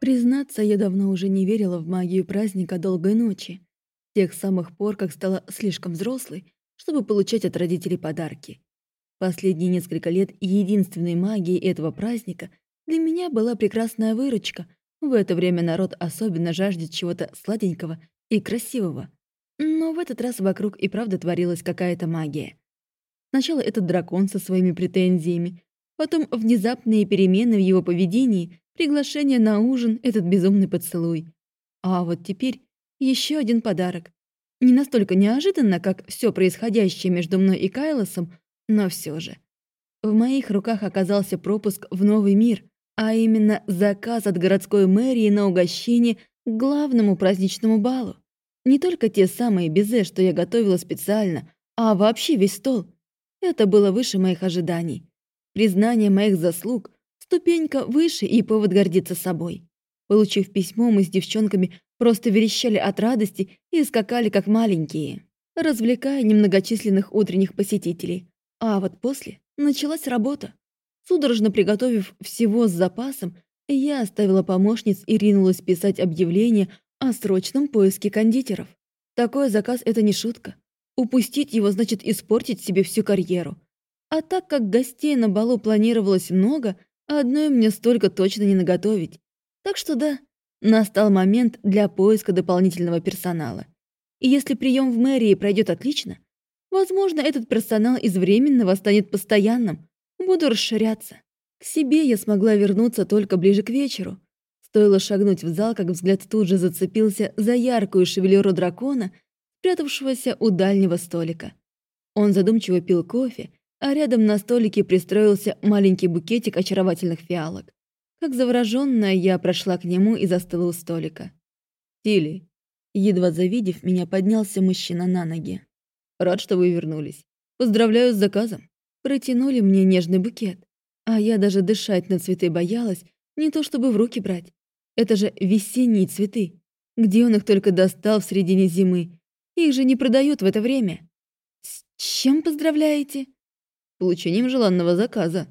Признаться, я давно уже не верила в магию праздника долгой ночи. С тех самых пор, как стала слишком взрослой, чтобы получать от родителей подарки. Последние несколько лет единственной магией этого праздника для меня была прекрасная выручка. В это время народ особенно жаждет чего-то сладенького и красивого. Но в этот раз вокруг и правда творилась какая-то магия. Сначала этот дракон со своими претензиями, потом внезапные перемены в его поведении, приглашение на ужин, этот безумный поцелуй. А вот теперь еще один подарок. Не настолько неожиданно, как все происходящее между мной и Кайлосом, но все же. В моих руках оказался пропуск в новый мир, а именно заказ от городской мэрии на угощение к главному праздничному балу. Не только те самые безе, что я готовила специально, а вообще весь стол. Это было выше моих ожиданий. Признание моих заслуг, ступенька выше и повод гордиться собой. Получив письмо, мы с девчонками просто верещали от радости и скакали как маленькие, развлекая немногочисленных утренних посетителей. А вот после началась работа. Судорожно приготовив всего с запасом, я оставила помощниц и ринулась писать объявление о срочном поиске кондитеров. Такой заказ — это не шутка. Упустить его значит испортить себе всю карьеру. А так как гостей на балу планировалось много, одной мне столько точно не наготовить. Так что да, настал момент для поиска дополнительного персонала. И если прием в мэрии пройдет отлично, Возможно, этот персонал из временного станет постоянным. Буду расширяться. К себе я смогла вернуться только ближе к вечеру. Стоило шагнуть в зал, как взгляд тут же зацепился за яркую шевелюру дракона, спрятавшегося у дальнего столика. Он задумчиво пил кофе, а рядом на столике пристроился маленький букетик очаровательных фиалок. Как заворожённая, я прошла к нему и застыла у столика. «Тилли», едва завидев меня, поднялся мужчина на ноги. Рад, что вы вернулись. Поздравляю с заказом. Протянули мне нежный букет. А я даже дышать на цветы боялась, не то чтобы в руки брать. Это же весенние цветы. Где он их только достал в середине зимы? Их же не продают в это время. С чем поздравляете? Получением желанного заказа.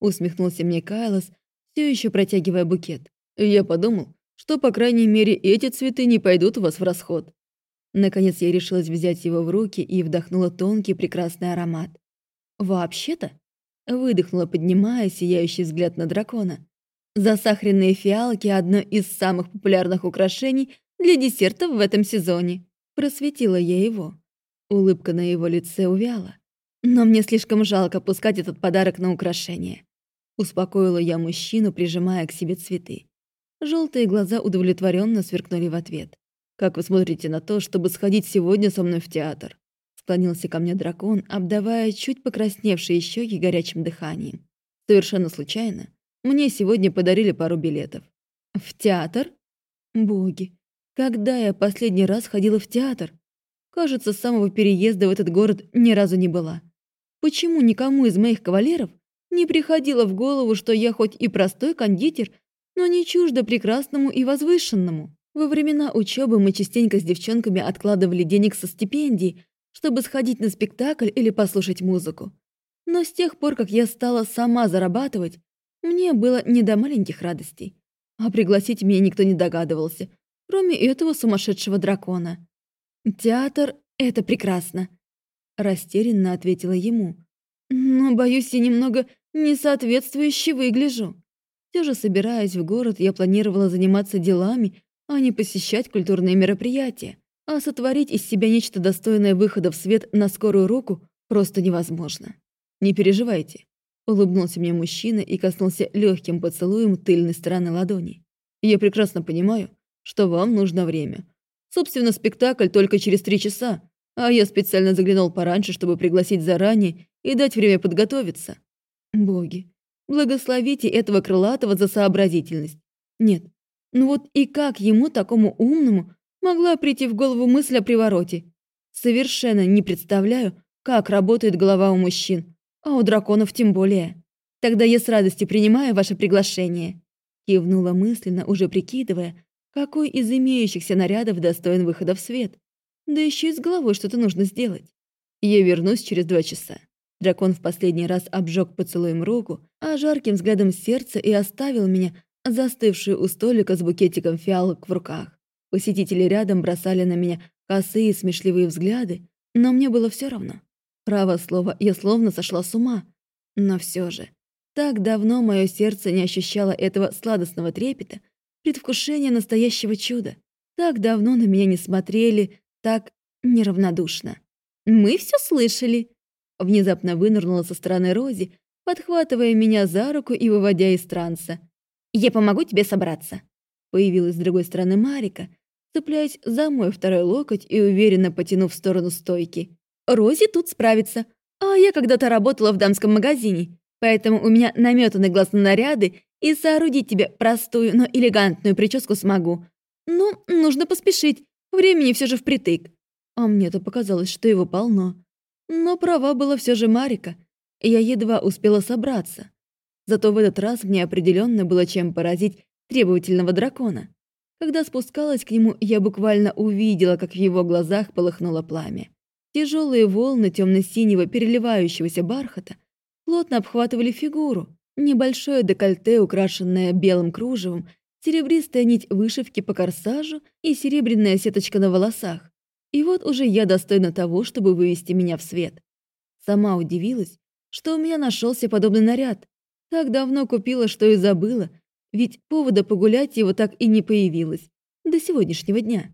Усмехнулся мне Кайлос, все еще протягивая букет. Я подумал, что, по крайней мере, эти цветы не пойдут у вас в расход. Наконец я решилась взять его в руки и вдохнула тонкий прекрасный аромат. «Вообще-то?» — выдохнула, поднимая сияющий взгляд на дракона. «Засахаренные фиалки — одно из самых популярных украшений для десертов в этом сезоне». Просветила я его. Улыбка на его лице увяла. «Но мне слишком жалко пускать этот подарок на украшение». Успокоила я мужчину, прижимая к себе цветы. Желтые глаза удовлетворенно сверкнули в ответ. «Как вы смотрите на то, чтобы сходить сегодня со мной в театр?» Склонился ко мне дракон, обдавая чуть покрасневшие щеки горячим дыханием. Совершенно случайно. Мне сегодня подарили пару билетов. «В театр?» «Боги, когда я последний раз ходила в театр? Кажется, с самого переезда в этот город ни разу не была. Почему никому из моих кавалеров не приходило в голову, что я хоть и простой кондитер, но не чуждо прекрасному и возвышенному?» Во времена учебы мы частенько с девчонками откладывали денег со стипендий, чтобы сходить на спектакль или послушать музыку. Но с тех пор, как я стала сама зарабатывать, мне было не до маленьких радостей. А пригласить меня никто не догадывался, кроме этого сумасшедшего дракона. «Театр — это прекрасно», — растерянно ответила ему. «Но, боюсь, я немного несоответствующе выгляжу. Все же, собираясь в город, я планировала заниматься делами, а не посещать культурные мероприятия, а сотворить из себя нечто достойное выхода в свет на скорую руку просто невозможно. «Не переживайте», — улыбнулся мне мужчина и коснулся легким поцелуем тыльной стороны ладони. «Я прекрасно понимаю, что вам нужно время. Собственно, спектакль только через три часа, а я специально заглянул пораньше, чтобы пригласить заранее и дать время подготовиться. Боги, благословите этого крылатого за сообразительность. Нет, ну вот и как ему, такому умному, могла прийти в голову мысль о привороте? Совершенно не представляю, как работает голова у мужчин, а у драконов тем более. Тогда я с радостью принимаю ваше приглашение. Кивнула мысленно, уже прикидывая, какой из имеющихся нарядов достоин выхода в свет. Да еще и с головой что-то нужно сделать. Я вернусь через два часа. Дракон в последний раз обжег поцелуем руку, а жарким взглядом сердца и оставил меня, застывшую у столика с букетиком фиалок в руках. Посетители рядом бросали на меня косые смешливые взгляды, но мне было все равно. Право слово, я словно сошла с ума. Но все же, так давно мое сердце не ощущало этого сладостного трепета, предвкушения настоящего чуда. Так давно на меня не смотрели, так неравнодушно. «Мы все слышали!» Внезапно вынырнула со стороны Рози, подхватывая меня за руку и выводя из транса. «Я помогу тебе собраться!» Появилась с другой стороны Марика, цепляясь за мой второй локоть и уверенно потянув в сторону стойки. «Рози тут справится, а я когда-то работала в дамском магазине, поэтому у меня наметанный глаз на наряды и соорудить тебе простую, но элегантную прическу смогу. Ну, нужно поспешить, времени все же впритык». А мне-то показалось, что его полно. Но права была все же Марика, и я едва успела собраться. Зато в этот раз мне определенно было чем поразить требовательного дракона. Когда спускалась к нему, я буквально увидела, как в его глазах полыхнуло пламя. Тяжелые волны темно-синего переливающегося бархата плотно обхватывали фигуру. Небольшое декольте, украшенное белым кружевом, серебристая нить вышивки по корсажу и серебряная сеточка на волосах. И вот уже я достойна того, чтобы вывести меня в свет. Сама удивилась, что у меня нашелся подобный наряд. Так давно купила, что и забыла, ведь повода погулять его так и не появилось. До сегодняшнего дня.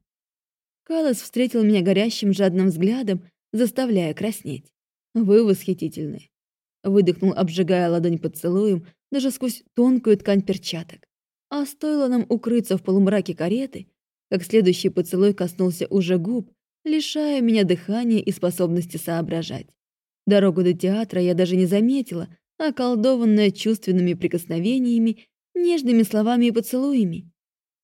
Калас встретил меня горящим жадным взглядом, заставляя краснеть. «Вы восхитительны», — выдохнул, обжигая ладонь поцелуем, даже сквозь тонкую ткань перчаток. А стоило нам укрыться в полумраке кареты, как следующий поцелуй коснулся уже губ, лишая меня дыхания и способности соображать. Дорогу до театра я даже не заметила, околдованная чувственными прикосновениями, нежными словами и поцелуями.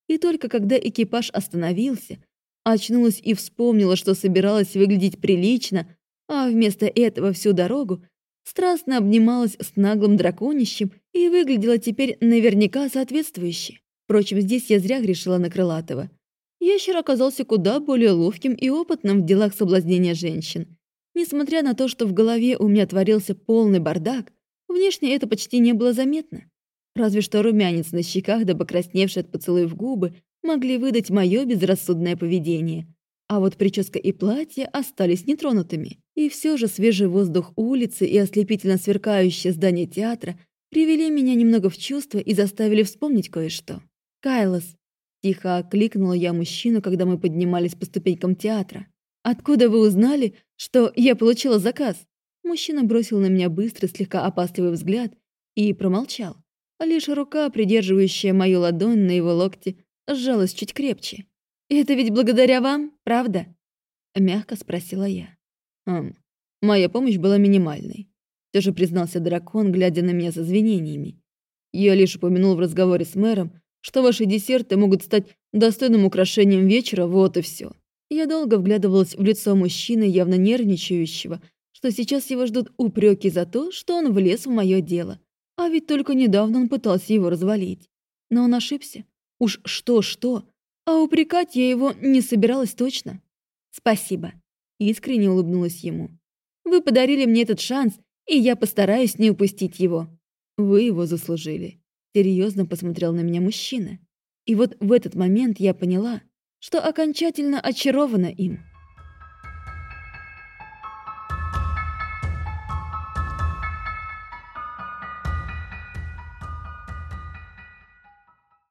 И только когда экипаж остановился, очнулась и вспомнила, что собиралась выглядеть прилично, а вместо этого всю дорогу страстно обнималась с наглым драконищем и выглядела теперь наверняка соответствующе. Впрочем, здесь я зря грешила на Крылатого. Ящер оказался куда более ловким и опытным в делах соблазнения женщин. Несмотря на то, что в голове у меня творился полный бардак, внешне это почти не было заметно. Разве что румянец на щеках да покрасневшие от поцелуев губы могли выдать мое безрассудное поведение. А вот прическа и платье остались нетронутыми. И все же свежий воздух улицы и ослепительно сверкающее здание театра привели меня немного в чувство и заставили вспомнить кое-что. «Кайлос, Тихо окликнула я мужчину, когда мы поднимались по ступенькам театра. «Откуда вы узнали, что я получила заказ?» Мужчина бросил на меня быстрый, слегка опасливый взгляд и промолчал. Лишь рука, придерживающая мою ладонь на его локте, сжалась чуть крепче. «Это ведь благодаря вам, правда?» Мягко спросила я. «Ам, моя помощь была минимальной», — все же признался дракон, глядя на меня с извинениями. Я лишь упомянул в разговоре с мэром, что ваши десерты могут стать достойным украшением вечера, вот и все. Я долго вглядывалась в лицо мужчины, явно нервничающего, что сейчас его ждут упреки за то, что он влез в мое дело. А ведь только недавно он пытался его развалить. Но он ошибся. Уж что-что, а упрекать я его не собиралась точно. «Спасибо», — искренне улыбнулась ему. «Вы подарили мне этот шанс, и я постараюсь не упустить его». «Вы его заслужили», Серьезно посмотрел на меня мужчина. И вот в этот момент я поняла, что окончательно очарована им.